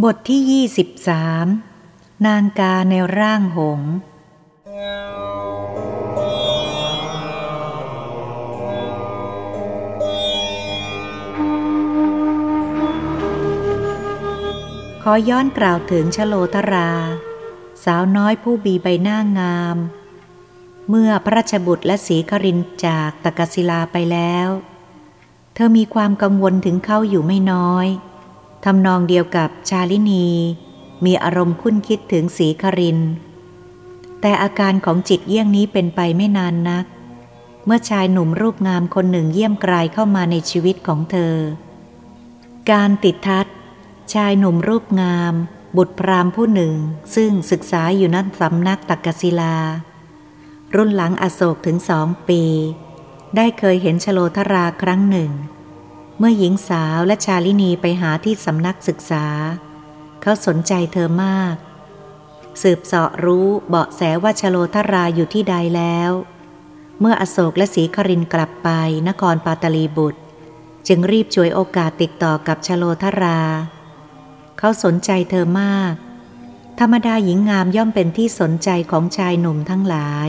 บทที่ยี่สิบสามนางกาในร่างหง ขอย้อนกล่าวถึงชโลธรา สาวน้อยผู้บีใบหน้างาม เมื่อพระราชบุตรและศรีครินจากตะกศิลาไปแล้ว เธอมีความกังวลถึงเขาอยู่ไม่น้อย ทำนองเดียวกับชาลินี มีอารมณ์คุ้นคิดถึงสีคริน แต่อาการของจิตเยี่ยงนี้เป็นไปไม่นานนัก เมื่อชายหนุ่มรูปงามคนหนึ่งเยี่ยมกลายเข้ามาในชีวิตของเธอ การติดทัดชายหนุ่มรูปงาม บุตรพรามผู้หนึ่ง ซึ่งศึกษาอยู่นั่นสำนักตักกศิลา รุ่นหลังอโศกถึงสองปี ได้เคยเห็นชโลธราครั้งหนึ่ง เมื่อหญิงสาวและชาลินีไปหาที่สำนักศึกษา เขาสนใจเธอมาก สืบเสาะรู้เบาะแสว่าชโลธราอยู่ที่ใดแล้ว เมื่ออโศกและศรีครินกลับไปนครปาตลีบุตร จึงรีบช่วยโอกาสติดต่อกับชโลธรา เขาสนใจเธอมาก ธรรมดาหญิงงามย่อมเป็นที่สนใจของชายหนุ่มทั้งหลาย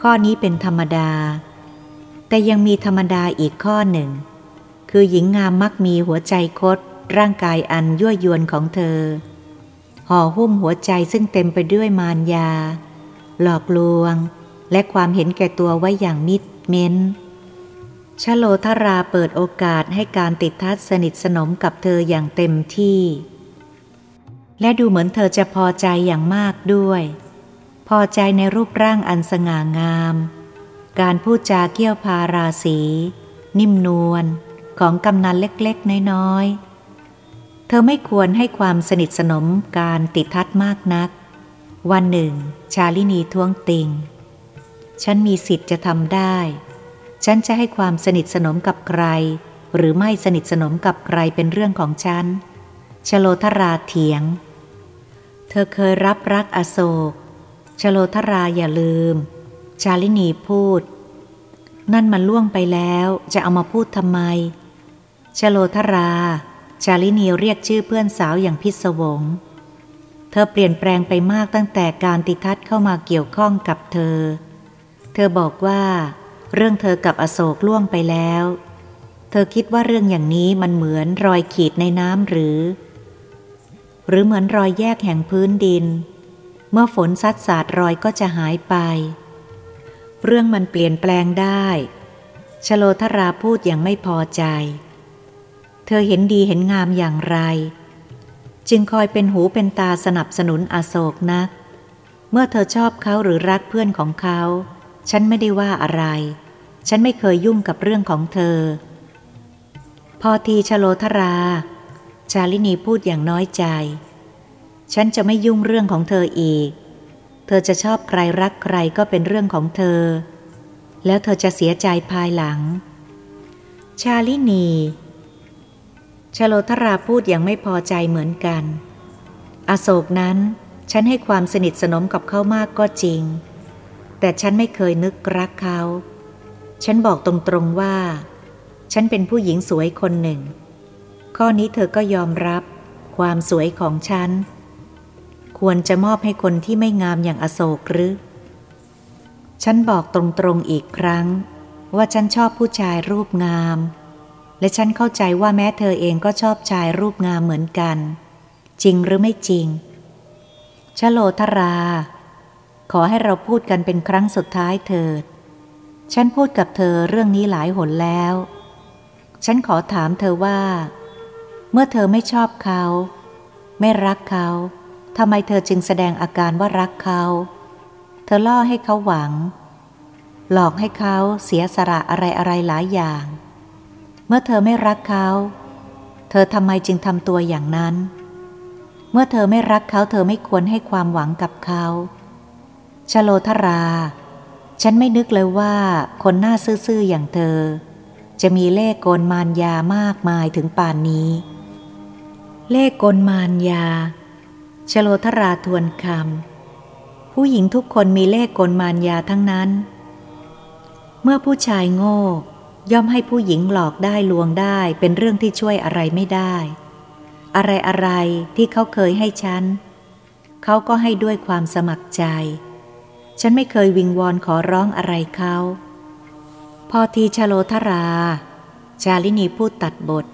ข้อนี้เป็นธรรมดา แต่ยังมีธรรมดาอีกข้อหนึ่ง คือหญิงงามมักมีหัวใจคด ร่างกายอันยั่วยวนของเธอ ห่อหุ้มหัวใจซึ่งเต็มไปด้วยมารยา หลอกลวง และความเห็นแก่ตัวไว้อย่างมิดเม้นชโลธราเปิดโอกาสให้การติดทัศสนิทสนมกับเธออย่างเต็มที่ และดูเหมือนเธอจะพอใจอย่างมากด้วย พอใจในรูปร่างอันสง่างาม การพูดจาเกี่ยวพาราศีนิ่มนวล ของกำนันเล็กๆ น้อยๆ เธอไม่ควรให้ความสนิทสนมการติดทัดมากนัก วันหนึ่ง ชาลินีท้วงติง ฉันมีสิทธิ์จะทำได้ ฉันจะให้ความสนิทสนมกับใคร หรือไม่สนิทสนมกับใครเป็นเรื่องของฉัน ชโลธราเถียง เธอเคยรับรักอโศก ชโลธราอย่าลืม ชาลินีพูดนั่นมันล่วงไปแล้วจะเอามาพูดทำไม ชโลธรา ชาลินีเรียกชื่อเพื่อนสาวอย่างพิศวง เธอเปลี่ยนแปลงไปมากตั้งแต่การติทัศเข้ามาเกี่ยวข้องกับเธอ เธอบอกว่า เรื่องเธอกับอโศกล่วงไปแล้ว เธอคิดว่าเรื่องอย่างนี้มันเหมือนรอยขีดในน้ำหรือ หรือเหมือนรอยแยกแห่งพื้นดิน เมื่อฝนซัดสาดรอยก็จะหายไป เรื่องมันเปลี่ยนแปลงได้ชโลธราพูดอย่างไม่พอใจ เธอเห็นดีเห็นงามอย่างไร จึงคอยเป็นหูเป็นตาสนับสนุนอโศกนัก เมื่อเธอชอบเขาหรือรักเพื่อนของเขา ฉันไม่ได้ว่าอะไร ฉันไม่เคยยุ่งกับเรื่องของเธอ พอทีชโลธรา ชาลินีพูดอย่างน้อยใจ ฉันจะไม่ยุ่งเรื่องของเธออีก เธอจะชอบใครรักใครก็เป็นเรื่องของเธอ แล้วเธอจะเสียใจภายหลัง ชาลินี ชโลธราพูดอย่างไม่พอใจเหมือนกัน อโศกนั้น ฉันให้ความสนิทสนมกับเขามากก็จริง แต่ฉันไม่เคยนึกรักเขา ฉันบอกตรงๆว่า ฉันเป็นผู้หญิงสวยคนหนึ่ง ข้อนี้เธอก็ยอมรับ ความสวยของฉัน ควรจะมอบให้คนที่ไม่งามอย่างอโศกหรือ ฉันบอกตรงๆอีกครั้ง ว่าฉันชอบผู้ชายรูปงาม และฉันเข้าใจว่าแม้เธอเองก็ชอบชายรูปงามเหมือนกัน จริงหรือไม่จริง ชโลธรา ขอให้เราพูดกันเป็นครั้งสุดท้ายเถิด ฉันพูดกับเธอเรื่องนี้หลายหนแล้ว ฉันขอถามเธอว่า เมื่อเธอไม่ชอบเขา ไม่รักเขาทำไมเธอจึงแสดงอาการว่ารักเขา เธอล่อให้เขาหวัง หลอกให้เขาเสียสละอะไรอะไรหลายอย่าง เมื่อเธอไม่รักเขา เธอทำไมจึงทำตัวอย่างนั้น เมื่อเธอไม่รักเขาเธอไม่ควรให้ความหวังกับเขาชโลธรา ฉันไม่นึกเลยว่าคนหน้าซื่อๆอย่างเธอ จะมีเล่ห์กลมารยามากมายถึงป่านนี้ เล่ห์กลมารยาชโลธราทวนคำผู้หญิงทุกคนมีเล่ห์กลมารยาทั้งนั้น เมื่อผู้ชายโง่ ย่อมให้ผู้หญิงหลอกได้ลวงได้เป็นเรื่องที่ช่วยอะไรไม่ได้ อะไรอะไรที่เขาเคยให้ฉัน เขาก็ให้ด้วยความสมัครใจ ฉันไม่เคยวิงวอนขอร้องอะไรเขา พอทีชโลธรา ชาลินีพูดตัดบท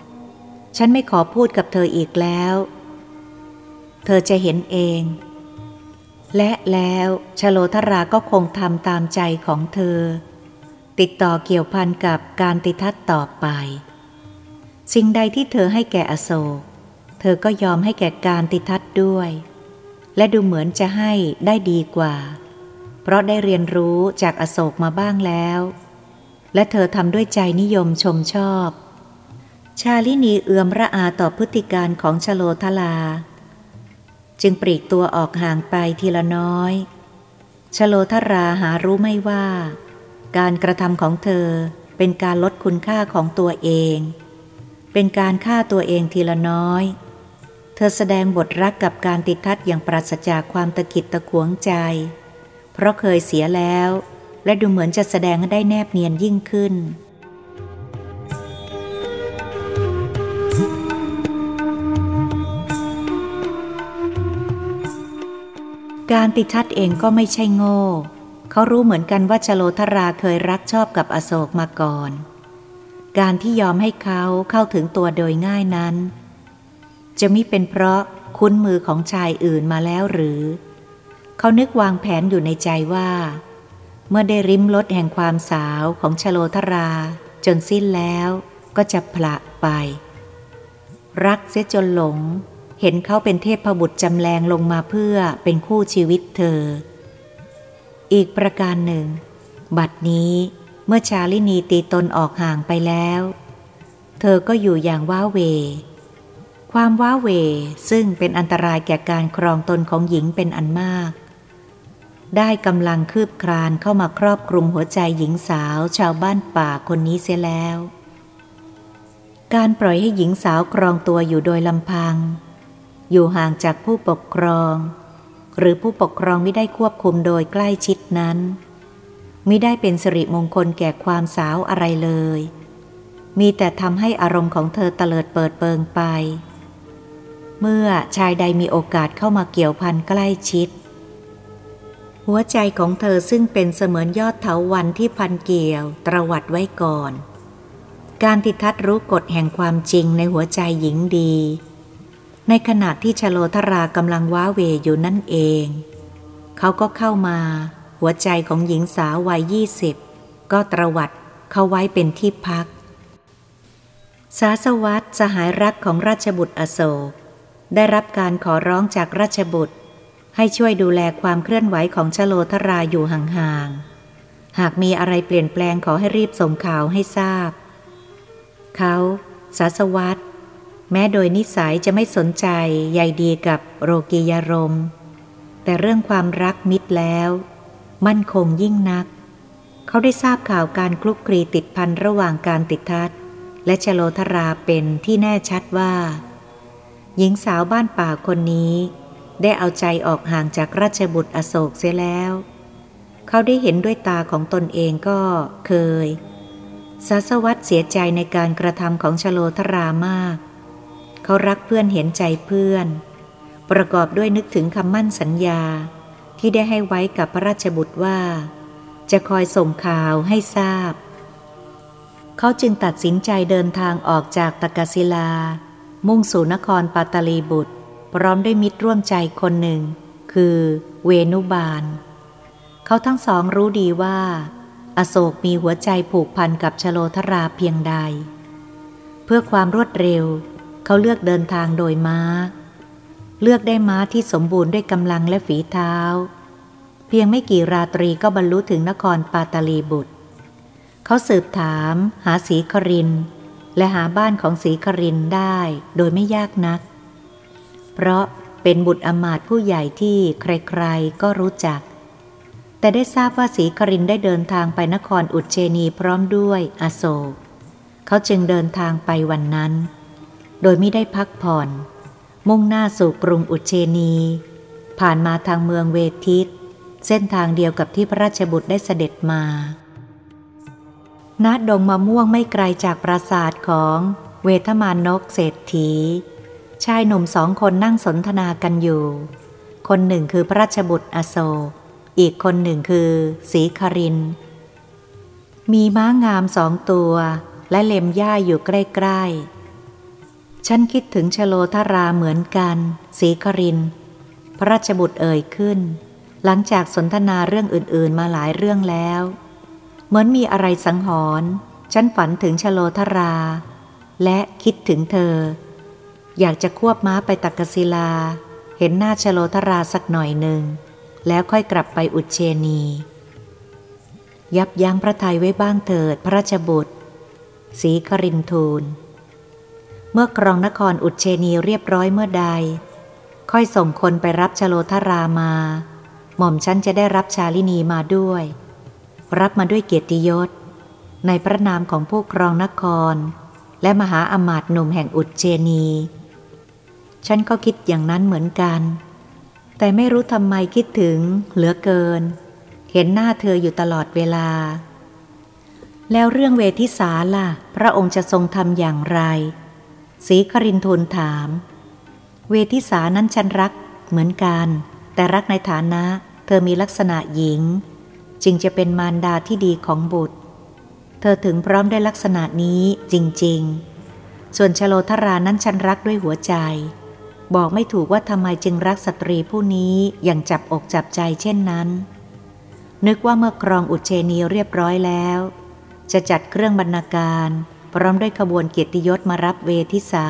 ฉันไม่ขอพูดกับเธออีกแล้ว เธอจะเห็นเอง และแล้วชโลธราก็คงทำตามใจของเธอ ติดต่อเกี่ยวพันกับการติทัศต่อไป สิ่งใดที่เธอให้แก่อโศก เธอก็ยอมให้แก่การติทัศด้วย และดูเหมือนจะให้ได้ดีกว่า เพราะได้เรียนรู้จากอโศกมาบ้างแล้ว และเธอทำด้วยใจนิยมชมชอบ ชาลินีเอือมระอาต่อพฤติการของชโลทลา จึงปลีกตัวออกห่างไปทีละน้อย ชโลทราหารู้ไม่ว่า การกระทำของเธอเป็นการลดคุณค่าของตัวเอง เป็นการฆ่าตัวเองทีละน้อย เธอแสดงบทรักกับการติดทัดอย่างปราศจากความตะกิดตะขวงใจ เพราะเคยเสียแล้ว และดูเหมือนจะแสดงได้แนบเนียนยิ่งขึ้นการติดทัดเองก็ไม่ใช่โง่ เขารู้เหมือนกันว่าชโลธราเคยรักชอบกับอโศกมาก่อน การที่ยอมให้เขาเข้าถึงตัวโดยง่ายนั้น จะมิเป็นเพราะคุ้นมือของชายอื่นมาแล้วหรือ เขานึกวางแผนอยู่ในใจว่า เมื่อได้ริมรถแห่งความสาวของชโลธรา จนสิ้นแล้วก็จะพละไป รักเสียจนหลง เห็นเขาเป็นเทพบุตรจำแรงลงมาเพื่อเป็นคู่ชีวิตเธอ อีกประการหนึ่ง บัดนี้เมื่อชาลินีตีตนออกห่างไปแล้ว เธอก็อยู่อย่างว้าเว ความว้าเวซึ่งเป็นอันตรายแก่การครองตนของหญิงเป็นอันมาก ได้กำลังคืบคลานเข้ามาครอบคลุมหัวใจหญิงสาวชาวบ้านป่าคนนี้เสียแล้ว การปล่อยให้หญิงสาวครองตัวอยู่โดยลำพัง อยู่ห่างจากผู้ปกครอง หรือผู้ปกครองไม่ได้ควบคุมโดยใกล้ชิดนั้นไม่ได้เป็นสิริมงคลแก่ความสาวอะไรเลย มีแต่ทำให้อารมณ์ของเธอเตลิดเปิดเปิงไป เมื่อชายใดมีโอกาสเข้ามาเกี่ยวพันใกล้ชิด หัวใจของเธอซึ่งเป็นเสมือนยอดเถาวันที่พันเกี่ยวตรวัดไว้ก่อน การติดทัดรู้กฎแห่งความจริงในหัวใจหญิงดี ในขณะที่ชโลธรากำลังว้าเวอยู่นั่นเอง เขาก็เข้ามา หัวใจของหญิงสาววัยยี่สิบก็ตรวัดเขาไว้เป็นที่พัก สาสวัตสหายรักของราชบุตรอโศก ได้รับการขอร้องจากราชบุตร ให้ช่วยดูแลความเคลื่อนไหวของชโลธราอยู่ห่างๆ หากมีอะไรเปลี่ยนแปลงขอให้รีบส่งข่าวให้ทราบ เขาสาสวัต แม้โดยนิสัยจะไม่สนใจใยดีกับโรกียารม แต่เรื่องความรักมิตรแล้ว มั่นคงยิ่งนัก เขาได้ทราบข่าวการคลุกคลีติดพันระหว่างการติดทัดและชโลธราเป็นที่แน่ชัดว่า หญิงสาวบ้านป่าคนนี้ได้เอาใจออกห่างจากราชบุตรอโศกเสียแล้ว เขาได้เห็นด้วยตาของตนเองก็เคยสาสวัตเสียใจในการกระทำของชโลธรามาก เขารักเพื่อนเห็นใจเพื่อน ประกอบด้วยนึกถึงคำมั่นสัญญาที่ได้ให้ไว้กับพระราชบุตรว่า จะคอยส่งข่าวให้ทราบ เขาจึงตัดสินใจเดินทางออกจากตะกศิลา มุ่งสู่นครปัตตลีบุตร พร้อมด้วยมิตรร่วมใจคนหนึ่ง คือเวนุบาล เขาทั้งสองรู้ดีว่า อโศกมีหัวใจผูกพันกับชโลธราเพียงใด เพื่อความรวดเร็ว เขาเลือกเดินทางโดยม้า เลือกได้ม้าที่สมบูรณ์ด้วยกำลังและฝีเท้า เพียงไม่กี่ราตรีก็บรรลุถึงนครปาตาลีบุตร เขาสืบถาม หาสีคริน และหาบ้านของศรีครินได้โดยไม่ยากนัก เพราะเป็นบุตรอมาตผู้ใหญ่ที่ใครๆก็รู้จัก แต่ได้ทราบว่าศรีครินได้เดินทางไปนครอุจเจนีพร้อมด้วยอโศกเขาจึงเดินทางไปวันนั้น โดยไม่ได้พักผ่อน มุ่งหน้าสู่กรุงอุเจนี ผ่านมาทางเมืองเวทิต เส้นทางเดียวกับที่พระราชบุตรได้เสด็จมาณดงมะม่วงไม่ไกลจากปราสาทของเวทมานกเศรษฐี ชายหนุ่มสองคนนั่งสนทนากันอยู่ คนหนึ่งคือพระราชบุตรอโศก อีกคนหนึ่งคือสีคริน มีม้างามสองตัว และเล็มหญ้าอยู่ใกล้ ๆ ฉันคิดถึงชโลธราเหมือนกันสีคริน พระราชบุตรเอ่ยขึ้น หลังจากสนทนาเรื่องอื่นๆมาหลายเรื่องแล้ว เหมือนมีอะไรสังหรณ์ฉันฝันถึงชโลธรา และคิดถึงเธอ อยากจะควบม้าไปตักกศิลา เห็นหน้าชโลธราสักหน่อยหนึ่ง แล้วค่อยกลับไปอุเชนี ยับยั้งพระทัยไว้บ้างเถิดพระราชบุตร สีครินทูล เมื่อกรองนครอุเชนีเรียบร้อยเมื่อใด ค่อยส่งคนไปรับชโลธรามา หม่อมฉันจะได้รับชาลินีมาด้วย รับมาด้วยเกียรติยศ ในพระนามของผู้ครองนคร และมหาอมาตย์หนุ่มแห่งอุเชนี ฉันก็คิดอย่างนั้นเหมือนกัน แต่ไม่รู้ทำไมคิดถึงเหลือเกิน เห็นหน้าเธออยู่ตลอดเวลา แล้วเรื่องเวทิสาล่ะ พระองค์จะทรงทำอย่างไร สีครินทูลถาม เวทิสานั้นฉันรักเหมือนกัน แต่รักในฐานะ เธอมีลักษณะหญิง จึงจะเป็นมารดาที่ดีของบุตร เธอถึงพร้อมได้ลักษณะนี้จริง ๆ ส่วนชโลธรานั้นฉันรักด้วยหัวใจ บอกไม่ถูกว่าทำไมจึงรักสตรีผู้นี้อย่างจับอกจับใจเช่นนั้น นึกว่าเมื่อครองอุเชนีเรียบร้อยแล้ว จะจัดเครื่องบรรณาการ พร้อมด้วยขบวนเกียรติยศมารับเวทิสา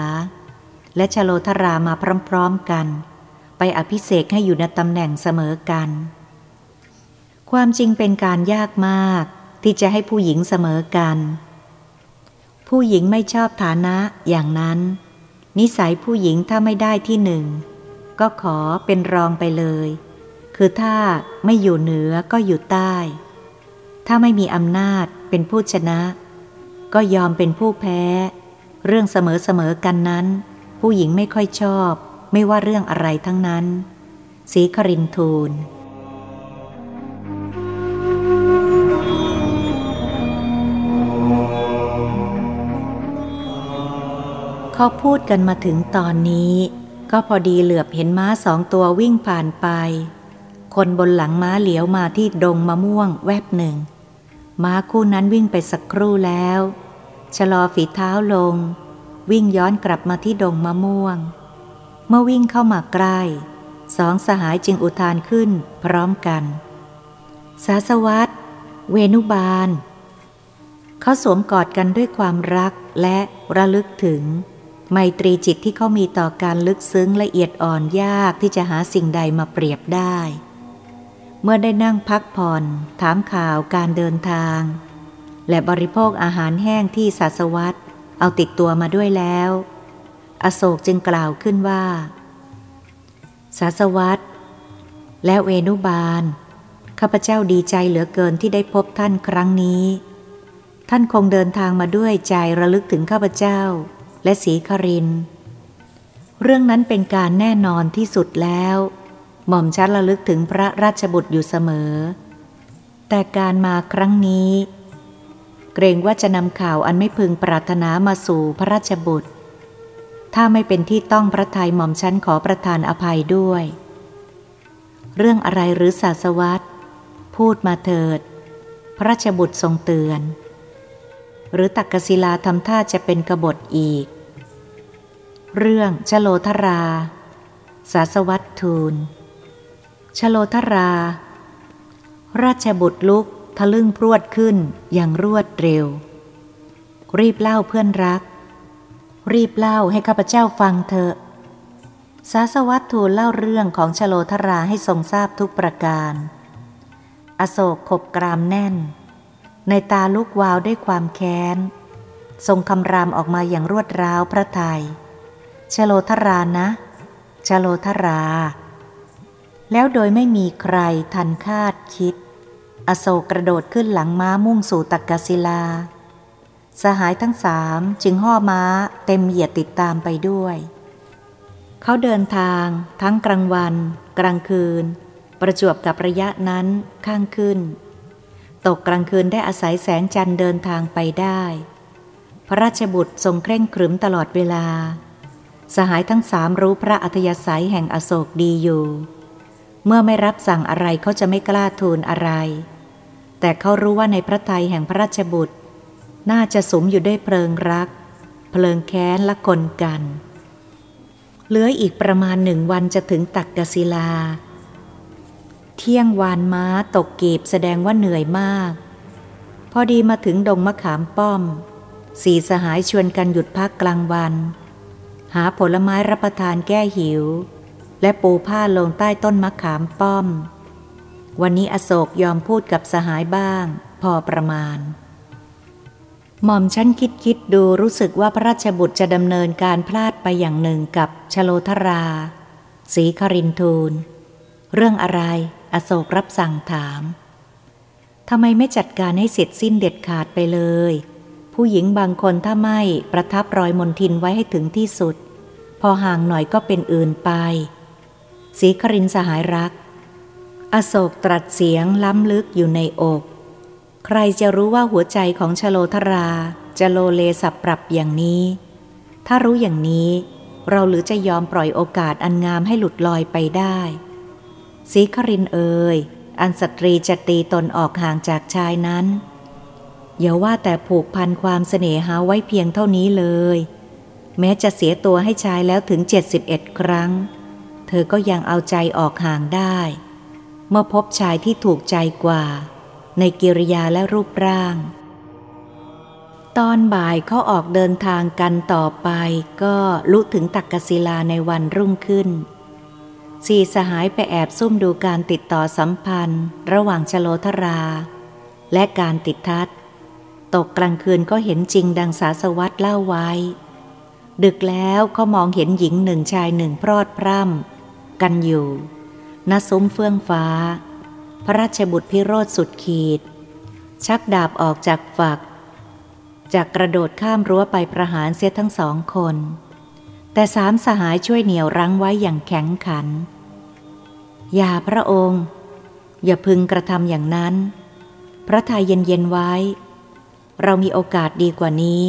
และชโลธรามาพร้อมๆกัน ไปอภิเษกให้อยู่ในตำแหน่งเสมอกัน ความจริงเป็นการยากมากที่จะให้ผู้หญิงเสมอกัน ผู้หญิงไม่ชอบฐานะอย่างนั้น นิสัยผู้หญิงถ้าไม่ได้ที่หนึ่ง ก็ขอเป็นรองไปเลย คือถ้าไม่อยู่เหนือก็อยู่ใต้ ถ้าไม่มีอำนาจเป็นผู้ชนะ ก็ยอมเป็นผู้แพ้ เรื่องเสมอๆกันนั้น ผู้หญิงไม่ค่อยชอบ ไม่ว่าเรื่องอะไรทั้งนั้น สีครินทูลเขาพูดกันมาถึงตอนนี้ก็พอดีเหลือบเห็นม้าสองตัววิ่งผ่านไป คนบนหลังม้าเหลียวมาที่ดงมะม่วงแวบหนึ่ง ม้าคู่นั้นวิ่งไปสักครู่แล้ว ชะลอฝีเท้าลง วิ่งย้อนกลับมาที่ดงมะม่วง เมื่อวิ่งเข้ามาใกล้สองสหายจึงอุทานขึ้นพร้อมกัน สาสวัตเวนุบาล เขาสวมกอดกันด้วยความรักและระลึกถึง ไมตรีจิตที่เขามีต่อการลึกซึ้งละเอียดอ่อนยากที่จะหาสิ่งใดมาเปรียบได้ เมื่อได้นั่งพักผ่อน ถามข่าวการเดินทาง และบริโภคอาหารแห้งที่ศาสวัตเอาติดตัวมาด้วยแล้ว อโศกจึงกล่าวขึ้นว่า ศาสวัตและเวนุบาล ข้าพเจ้าดีใจเหลือเกินที่ได้พบท่านครั้งนี้ ท่านคงเดินทางมาด้วยใจระลึกถึงข้าพเจ้า และสีคริน เรื่องนั้นเป็นการแน่นอนที่สุดแล้ว หม่อมชัดระลึกถึงพระราชบุตรอยู่เสมอ แต่การมาครั้งนี้ เกรงว่าจะนำข่าวอันไม่พึงปรารถนามาสู่พระราชบุตร ถ้าไม่เป็นที่ต้องพระทัยหม่อมชันขอประทานอภัยด้วย เรื่องอะไรหรือศาสวัตพูดมาเถิด พระราชบุตรทรงเตือน หรือตักกศิลาทำท่าจะเป็นกบฏอีก เรื่องชโลธรา สาสวัตทูล ชโลธรา ราชบุตรลุกทะลึ่งพรวดขึ้นอย่างรวดเร็ว รีบเล่าเพื่อนรัก รีบเล่าให้ข้าพเจ้าฟังเถอะสาสวัตทูลเล่าเรื่องของชโลธราให้ทรงทราบทุกประการ อโศกขบกรามแน่น ในตาลุกวาวด้วยความแค้น ทรงคำรามออกมาอย่างรวดร้าวพระทยัยชโลธรานะชโลธรา แล้วโดยไม่มีใครทันคาดคิด อโศกกระโดดขึ้นหลังม้ามุ่งสู่ตักกศิลา สหายทั้งสามจึงห่อม้าเต็มเหยียดติดตามไปด้วย เขาเดินทางทั้งกลางวัน กลางคืน ประจวบกับระยะนั้นข้างขึ้น ตกกลางคืนได้อาศัยแสงจันทร์เดินทางไปได้ พระราชบุตรทรงเคร่งครึมตลอดเวลา สหายทั้งสามรู้พระอัธยาศัยแห่งอโศกดีอยู่ เมื่อไม่รับสั่งอะไรเขาจะไม่กล้าทูลอะไร แต่เขารู้ว่าในพระทัยแห่งพระราชบุตร น่าจะสมอยู่ด้วยเพลิงรัก เพลิงแค้นและกลกัน เหลืออีกประมาณหนึ่งวันจะถึงตักกศิลา เที่ยงวานม้าตกกีบแสดงว่าเหนื่อยมาก พอดีมาถึงดงมะขามป้อม สีสหายชวนกันหยุดพักกลางวัน หาผลไม้รับประทานแก้หิว และปูผ้าลงใต้ต้นมะขามป้อม วันนี้อโศกยอมพูดกับสหายบ้าง พอประมาณ หม่อมฉันคิดคิดดูรู้สึกว่าพระราชบุตรจะดำเนินการพลาดไปอย่างหนึ่งกับชโลธราสีครินทูล เรื่องอะไรอโศกรับสั่งถามทำไมไม่จัดการให้เสร็จสิ้นเด็ดขาดไปเลย ผู้หญิงบางคนถ้าไม่ประทับรอยมนทินไว้ให้ถึงที่สุด พอห่างหน่อยก็เป็นอื่นไป สีครินสหายรัก อโศกตรัสเสียงล้ำลึกอยู่ในอก ใครจะรู้ว่าหัวใจของชโลธราจะโลเลสับปรับอย่างนี้ ถ้ารู้อย่างนี้ เราหรือจะยอมปล่อยโอกาสอันงามให้หลุดลอยไปได้สีครินเอ่ยอันสตรีจะตีตนออกห่างจากชายนั้นอย่าว่าแต่ผูกพันความเสน่หาไว้เพียงเท่านี้เลย แม้จะเสียตัวให้ชายแล้วถึง 71 ครั้ง เธอก็ยังเอาใจออกห่างได้ เมื่อพบชายที่ถูกใจกว่า ในกิริยาและรูปร่าง ตอนบ่ายเขาออกเดินทางกันต่อไปก็ลุถึงตักกศิลาในวันรุ่งขึ้น สี่สหายไปแอบซุ่มดูการติดต่อสัมพันธ์ ระหว่างชโลธรา และการติดทัศตกกลางคืนก็เห็นจริงดังสาสวัตเล่าไว้ ดึกแล้วเขามองเห็นหญิงหนึ่งชายหนึ่งพรอดพร่ำ กันอยู่ณซุ้มเฟื่องฟ้า พระราชบุตรพิโรธสุดขีด ชักดาบออกจากฝัก จากกระโดดข้ามรั้วไปประหารเสียทั้งสองคน แต่สามสหายช่วยเหนี่ยวรั้งไว้อย่างแข็งขัน อย่าพระองค์ อย่าพึงกระทำอย่างนั้น พระทัยเย็นๆไว้ เรามีโอกาสดีกว่านี้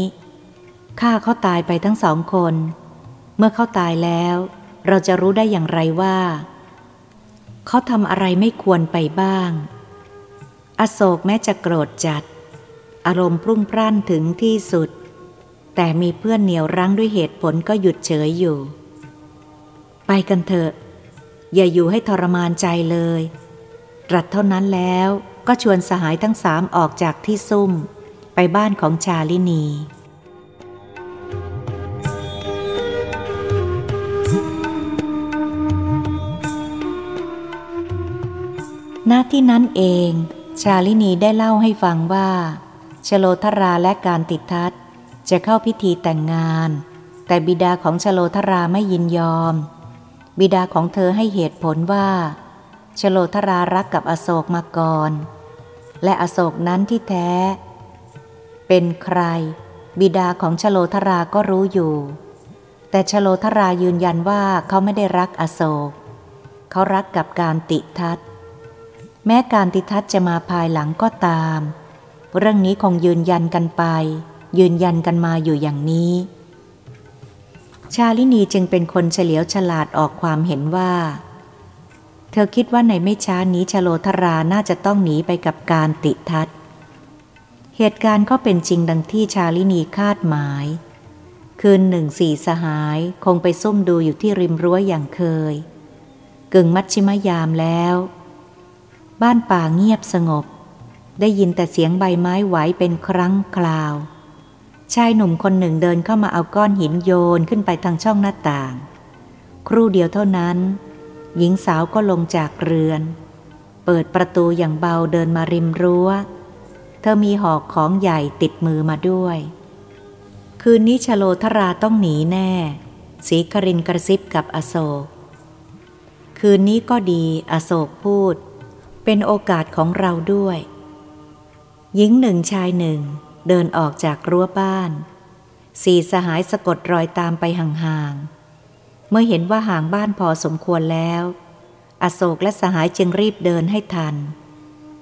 ฆ่าเขาตายไปทั้งสองคน เมื่อเขาตายแล้ว เราจะรู้ได้อย่างไรว่า เขาทำอะไรไม่ควรไปบ้าง อโศกแม้จะโกรธจัด อารมณ์พรุ่งพร่านถึงที่สุด แต่มีเพื่อนเหนียวรั้งด้วยเหตุผลก็หยุดเฉยอยู่ ไปกันเถอะ อย่าอยู่ให้ทรมานใจเลย ตรัสเท่านั้นแล้วก็ชวนสหายทั้งสามออกจากที่ซุ่ม ไปบ้านของชาลินี ที่นั้นเอง ชาลินีได้เล่าให้ฟังว่า ชโลธราและการติดทัศจะเข้าพิธีแต่งงาน แต่บิดาของชโลธราไม่ยินยอม บิดาของเธอให้เหตุผลว่า ชโลธรารักกับอโศกมาก่อน และอโศกนั้นที่แท้ เป็นใคร บิดาของชโลธราก็รู้อยู่ แต่ชโลธรายืนยันว่าเขาไม่ได้รักอโศก เขารักกับการติทัศ แม้การติทัศจะมาภายหลังก็ตาม เรื่องนี้คงยืนยันกันไป ยืนยันกันมาอยู่อย่างนี้ ชาลินีจึงเป็นคนเฉลียวฉลาดออกความเห็นว่า เธอคิดว่าในไม่ช้านี้ชโลธราน่าจะต้องหนีไปกับการติทัศเหตุการณ์ก็เป็นจริงดังที่ชาลินีคาดหมาย คืนหนึ่งสี่สหายคงไปซุ่มดูอยู่ที่ริมรั้วอย่างเคย กึ่งมัชชิมยามแล้ว บ้านป่าเงียบสงบ ได้ยินแต่เสียงใบไม้ไหวเป็นครั้งคราว ชายหนุ่มคนหนึ่งเดินเข้ามาเอาก้อนหินโยนขึ้นไปทางช่องหน้าต่าง ครู่เดียวเท่านั้น หญิงสาวก็ลงจากเรือน เปิดประตูอย่างเบาเดินมาริมรั้ว เธอมีหอกของใหญ่ติดมือมาด้วย คืนนี้ชโลธราต้องหนีแน่สีครินกระซิบกับอโศก คืนนี้ก็ดีอโศกพูด เป็นโอกาสของเราด้วย หญิงหนึ่งชายหนึ่งเดินออกจากรั้วบ้าน สี่สหายสะกดรอยตามไปห่างๆ เมื่อเห็นว่าห่างบ้านพอสมควรแล้ว อโศกและสหายจึงรีบเดินให้ทัน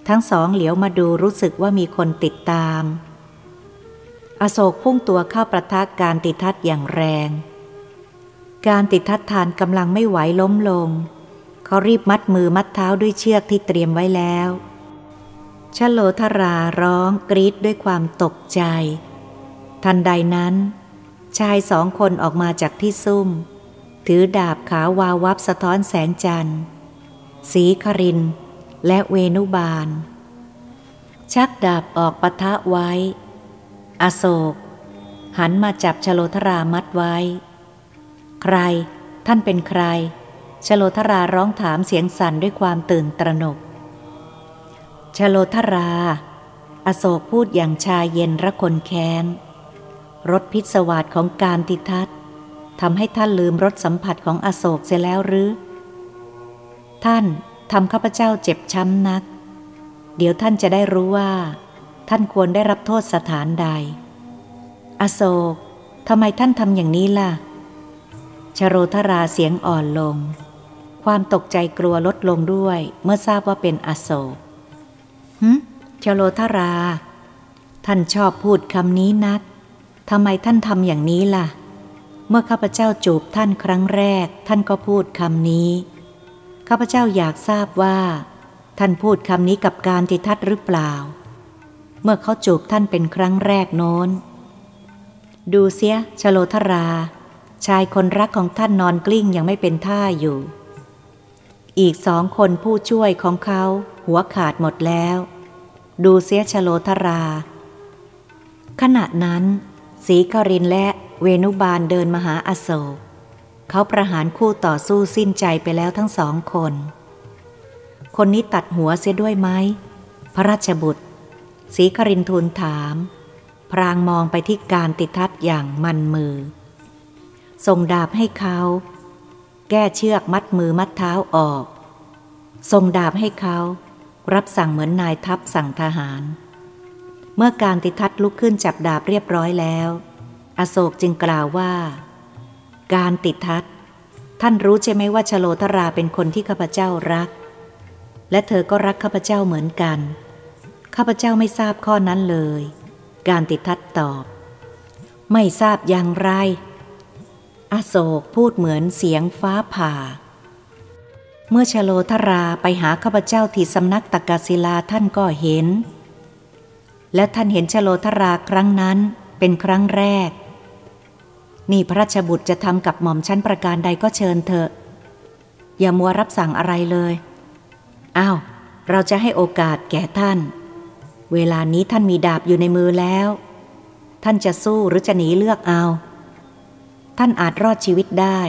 ทั้งสองเหลียวมาดูรู้สึกว่ามีคนติดตาม อโศกพุ่งตัวเข้าประทักการติทัศอย่างแรง การติดทัดทานกำลังไม่ไหวล้มลง เขารีบมัดมือมัดเท้าด้วยเชือกที่เตรียมไว้แล้วชโลธราร้องกรีดด้วยความตกใจ ทันใดนั้น ชายสองคนออกมาจากที่ซุ่ม ถือดาบขาวาววับสะท้อนแสงจันทร์ สีคริน และเวนุบาล ชักดาบออกปะทะไว้ อโศก หันมาจับชโลธรามัดไว้ ใคร ท่านเป็นใคร ชโลธราร้องถามเสียงสั่นด้วยความตื่นตระหนก ชโลธรา อโศกพูดอย่างชาเย็นระคนแค้น รสพิศวาสของการติทัศทำให้ท่านลืมรสสัมผัสของอโศกเสียแล้วหรือ ท่านทำข้าพเจ้าเจ็บช้ำนัก เดี๋ยวท่านจะได้รู้ว่า ท่านควรได้รับโทษสถานใด อโศกทำไมท่านทำอย่างนี้ล่ะชโรธราเสียงอ่อนลง ความตกใจกลัวลดลงด้วย เมื่อทราบว่าเป็นอโศกฮึชโลธรา ท่านชอบพูดคำนี้นักทำไมท่านทำอย่างนี้ล่ะ เมื่อข้าพเจ้าจูบท่านครั้งแรก ท่านก็พูดคำนี้ ข้าพเจ้าอยากทราบว่า ท่านพูดคำนี้กับการติทัศหรือเปล่า เมื่อเขาจูบท่านเป็นครั้งแรกโน้น ดูเสียชโลธรา ชายคนรักของท่านนอนกลิ้งยังไม่เป็นท่าอยู่ อีกสองคนผู้ช่วยของเขาหัวขาดหมดแล้ว ดูเสียชโลธรา ขณะนั้น สีกรินและเวนุบาลเดินมาหาอโศกเขาประหารคู่ต่อสู้สิ้นใจไปแล้วทั้งสองคน คนนี้ตัดหัวเสียด้วยไหม พระราชบุตรสีกรินทูลถาม พรางมองไปที่การติทัดอย่างมันมือ ส่งดาบให้เขา แก้เชือกมัดมือมัดเท้าออกส่งดาบให้เขา รับสั่งเหมือนนายทัพสั่งทหาร เมื่อการติทัศลุกขึ้นจับดาบเรียบร้อยแล้ว อโศกจึงกล่าวว่า การติทัศท่านรู้ใช่ไหมว่าชโลธราเป็นคนที่ข้าพเจ้ารัก และเธอก็รักข้าพเจ้าเหมือนกัน ข้าพเจ้าไม่ทราบข้อนั้นเลย การติทัศตอบ ไม่ทราบอย่างไร อโศกพูดเหมือนเสียงฟ้าผ่า เมื่อชโลธราไปหาข้าพเจ้าที่สำนักตกศิลาท่านก็เห็น และท่านเห็นชโลธราครั้งนั้นเป็นครั้งแรก นี่พระราชบุตรจะทำกับหม่อมชั้นประการใดก็เชิญเถอะ อย่ามัวรับสั่งอะไรเลยอ้าวเราจะให้โอกาสแก่ท่าน เวลานี้ท่านมีดาบอยู่ในมือแล้ว ท่านจะสู้หรือจะหนีเลือกเอา ท่านอาจรอดชีวิตได้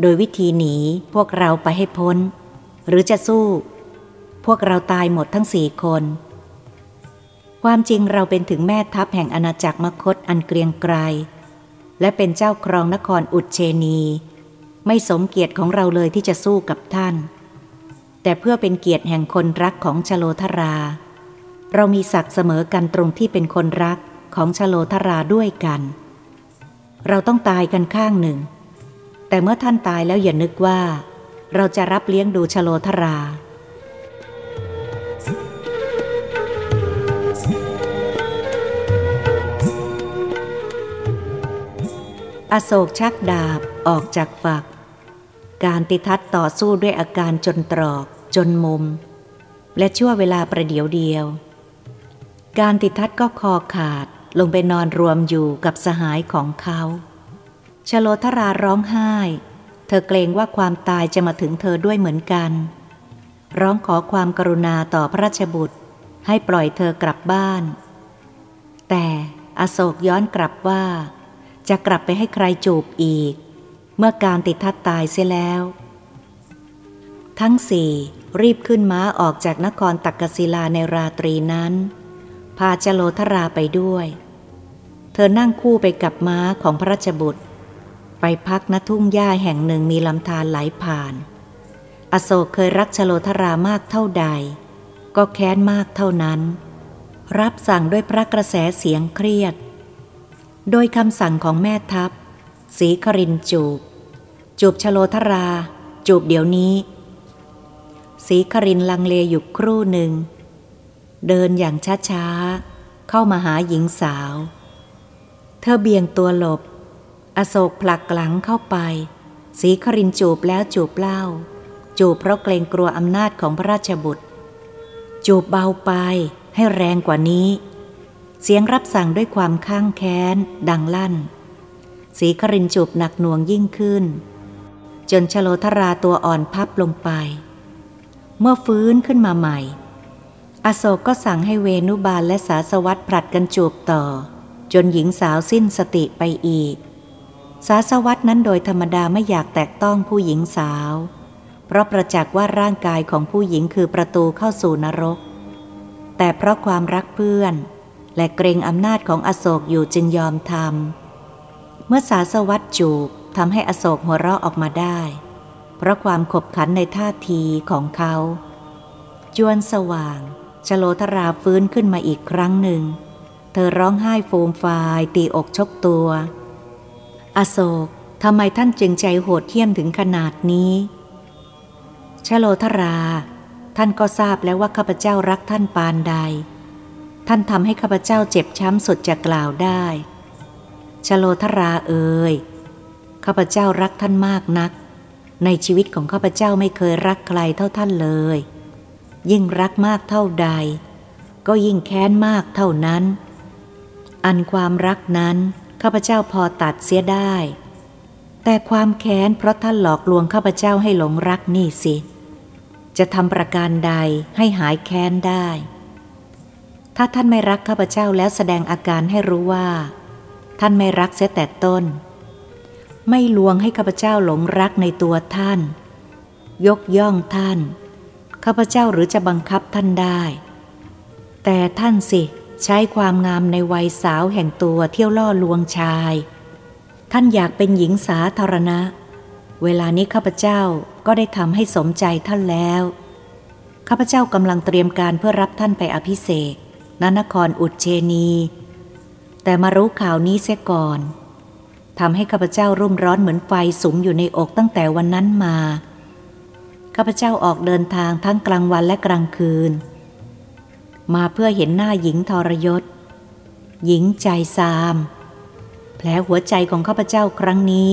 โดยวิธีหนีพวกเราไปให้พ้น หรือจะสู้ พวกเราตายหมดทั้งสี่คน ความจริงเราเป็นถึงแม่ทัพแห่งอาณาจักรมคตอันเกรียงไกร และเป็นเจ้าครองนครอุดเชนี ไม่สมเกียรติของเราเลยที่จะสู้กับท่าน แต่เพื่อเป็นเกียรติแห่งคนรักของชโลธรา เรามีศักดิ์เสมอกันตรงที่เป็นคนรักของชโลธราด้วยกัน เราต้องตายกันข้างหนึ่ง แต่เมื่อท่านตายแล้วอย่านึกว่า เราจะรับเลี้ยงดูชโลธรา อโศกชักดาบออกจากฝัก การติทัศต่อสู้ด้วยอาการจนตรอกจนมุม และชั่วเวลาประเดียวเดียว การติทัศก็คอขาด ลงไปนอนรวมอยู่กับสหายของเขาชโลธราร้องไห้ เธอเกรงว่าความตายจะมาถึงเธอด้วยเหมือนกัน ร้องขอความกรุณาต่อพระราชบุตร ให้ปล่อยเธอกลับบ้าน แต่อโศกย้อนกลับว่า จะกลับไปให้ใครจูบอีก เมื่อการติดทัดตายเสียแล้ว ทั้งสี่รีบขึ้นม้าออกจากนครตักกศิลาในราตรีนั้น พาจโลธราไปด้วย เธอนั่งคู่ไปกับม้าของพระราชบุตร ไปพักณทุ่งหญ้าแห่งหนึ่งมีลำธารไหลผ่าน อโศกเคยรักชโลธรามากเท่าใด ก็แค้นมากเท่านั้น รับสั่งด้วยพระกระแสเสียงเครียด โดยคำสั่งของแม่ทัพ สีครินจูบ จูบชโลธรา จูบเดี๋ยวนี้ สีครินลังเลอยู่ครู่หนึ่ง เดินอย่างช้าๆ เข้ามาหาหญิงสาว เธอเบี่ยงตัวหลบ อโศกผลักหลังเข้าไป สีครินจูบแล้วจูบเล่า จูบเพราะเกรงกลัวอำนาจของพระราชบุตร จูบเบาไปให้แรงกว่านี้ เสียงรับสั่งด้วยความข้างแค้น ดังลั่น สีครินจูบหนักหน่วงยิ่งขึ้น จนชโลธราตัวอ่อนพับลงไป เมื่อฟื้นขึ้นมาใหม่ อโศกก็สั่งให้เวนุบาลและสาสวัตผลัดกันจูบต่อ จนหญิงสาวสิ้นสติไปอีก สาสวัตนั้นโดยธรรมดาไม่อยากแตะต้องผู้หญิงสาว เพราะประจักษ์ว่าร่างกายของผู้หญิงคือประตูเข้าสู่นรก แต่เพราะความรักเพื่อน และเกรงอำนาจของอโศกอยู่จึงยอมทำเมื่อสาสวัตจูบทำให้อโศกหัวเราะออกมาได้ เพราะความขบขันในท่าทีของเขา จวนสว่างชโลธราฟื้นขึ้นมาอีกครั้งหนึ่ง เธอร้องไห้โฟมฟาย ตีอกชกตัว อโศกทำไมท่านจึงใจโหดเหี้ยมถึงขนาดนี้ชโลธรา ท่านก็ทราบแล้วว่าข้าพเจ้ารักท่านปานใด ท่านทำให้ข้าพเจ้าเจ็บช้ำสุดจะกล่าวได้ชโลธราเอ่ยข้าพเจ้ารักท่านมากนัก ในชีวิตของข้าพเจ้าไม่เคยรักใครเท่าท่านเลย ยิ่งรักมากเท่าใด ก็ยิ่งแค้นมากเท่านั้น อันความรักนั้นข้าพเจ้าพอตัดเสียได้ แต่ความแค้นเพราะท่านหลอกลวงข้าพเจ้าให้หลงรักนี่สิ จะทำประการใดให้หายแค้นได้ ถ้าท่านไม่รักข้าพเจ้าแล้วแสดงอาการให้รู้ว่า ท่านไม่รักเสียแต่ต้น ไม่ลวงให้ข้าพเจ้าหลงรักในตัวท่าน ยกย่องท่าน ข้าพเจ้าหรือจะบังคับท่านได้ แต่ท่านสิ ใช้ความงามในวัยสาวแห่งตัวเที่ยวล่อลวงชาย ท่านอยากเป็นหญิงสาธารณะ เวลานี้ข้าพเจ้าก็ได้ทำให้สมใจท่านแล้ว ข้าพเจ้ากำลังเตรียมการเพื่อรับท่านไปอภิเษกนนครอุดเชนี แต่มารู้ข่าวนี้เสียก่อนทำให้ข้าพเจ้ารุ่มร้อนเหมือนไฟสุมอยู่ในอกตั้งแต่วันนั้นมา ข้าพเจ้าออกเดินทางทั้งกลางวันและกลางคืน มาเพื่อเห็นหน้าหญิงทรยศ หญิงใจซาม แผลหัวใจของข้าพเจ้าครั้งนี้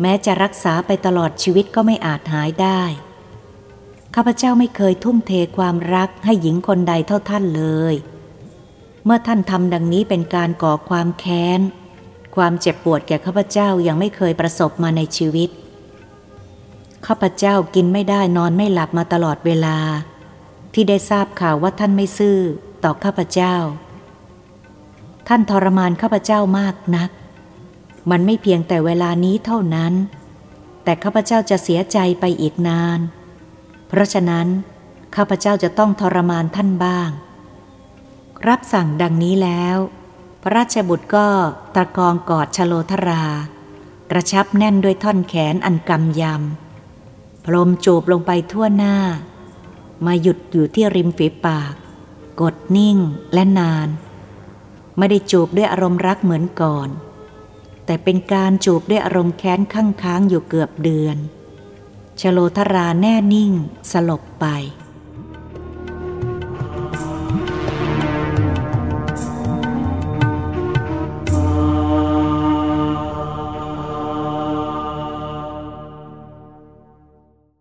แม้จะรักษาไปตลอดชีวิตก็ไม่อาจหายได้ ข้าพเจ้าไม่เคยทุ่มเทความรักให้หญิงคนใดเท่าท่านเลย เมื่อท่านทำดังนี้เป็นการก่อความแค้น ความเจ็บปวดแก่ข้าพเจ้ายังไม่เคยประสบมาในชีวิต ข้าพเจ้ากินไม่ได้นอนไม่หลับมาตลอดเวลา ที่ได้ทราบข่าวว่าท่านไม่ซื่อต่อข้าพเจ้า ท่านทรมานข้าพเจ้ามากนัก มันไม่เพียงแต่เวลานี้เท่านั้น แต่ข้าพเจ้าจะเสียใจไปอีกนาน เพราะฉะนั้น ข้าพเจ้าจะต้องทรมานท่านบ้าง รับสั่งดังนี้แล้ว พระราชบุตรก็ตะกองกอดชโลธรา กระชับแน่นด้วยท่อนแขนอันกำยำพรมจูบลงไปทั่วหน้า มาหยุดอยู่ที่ริมฝีปาก กดนิ่งและนาน ไม่ได้จูบด้วยอารมณ์รักเหมือนก่อน แต่เป็นการจูบด้วยอารมณ์แค้นข้างค้างอยู่เกือบเดือน ชโลธราแน่นิ่งสลบไป